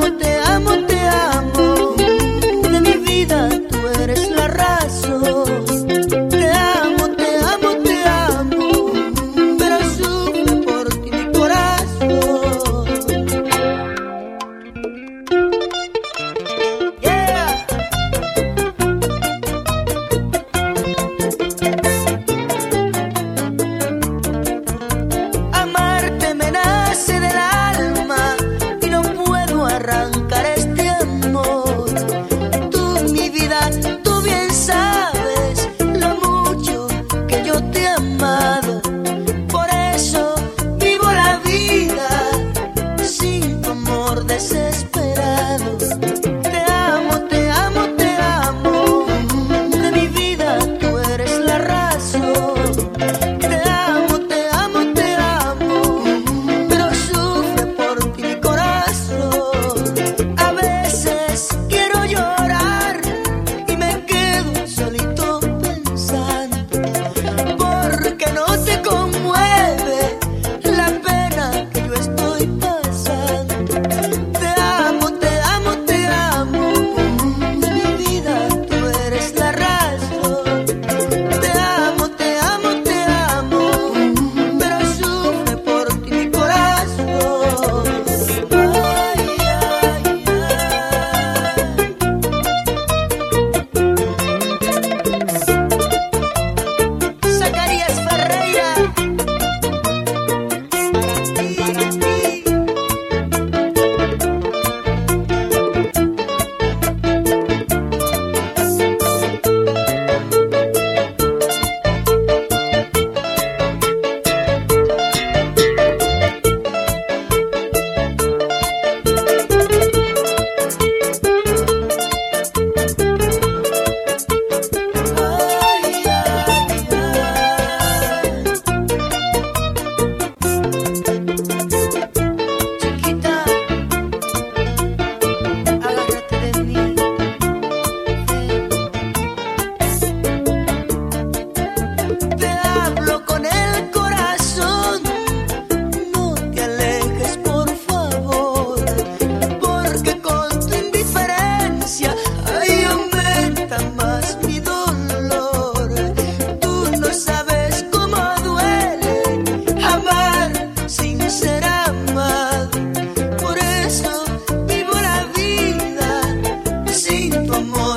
amo, te amo. veces Música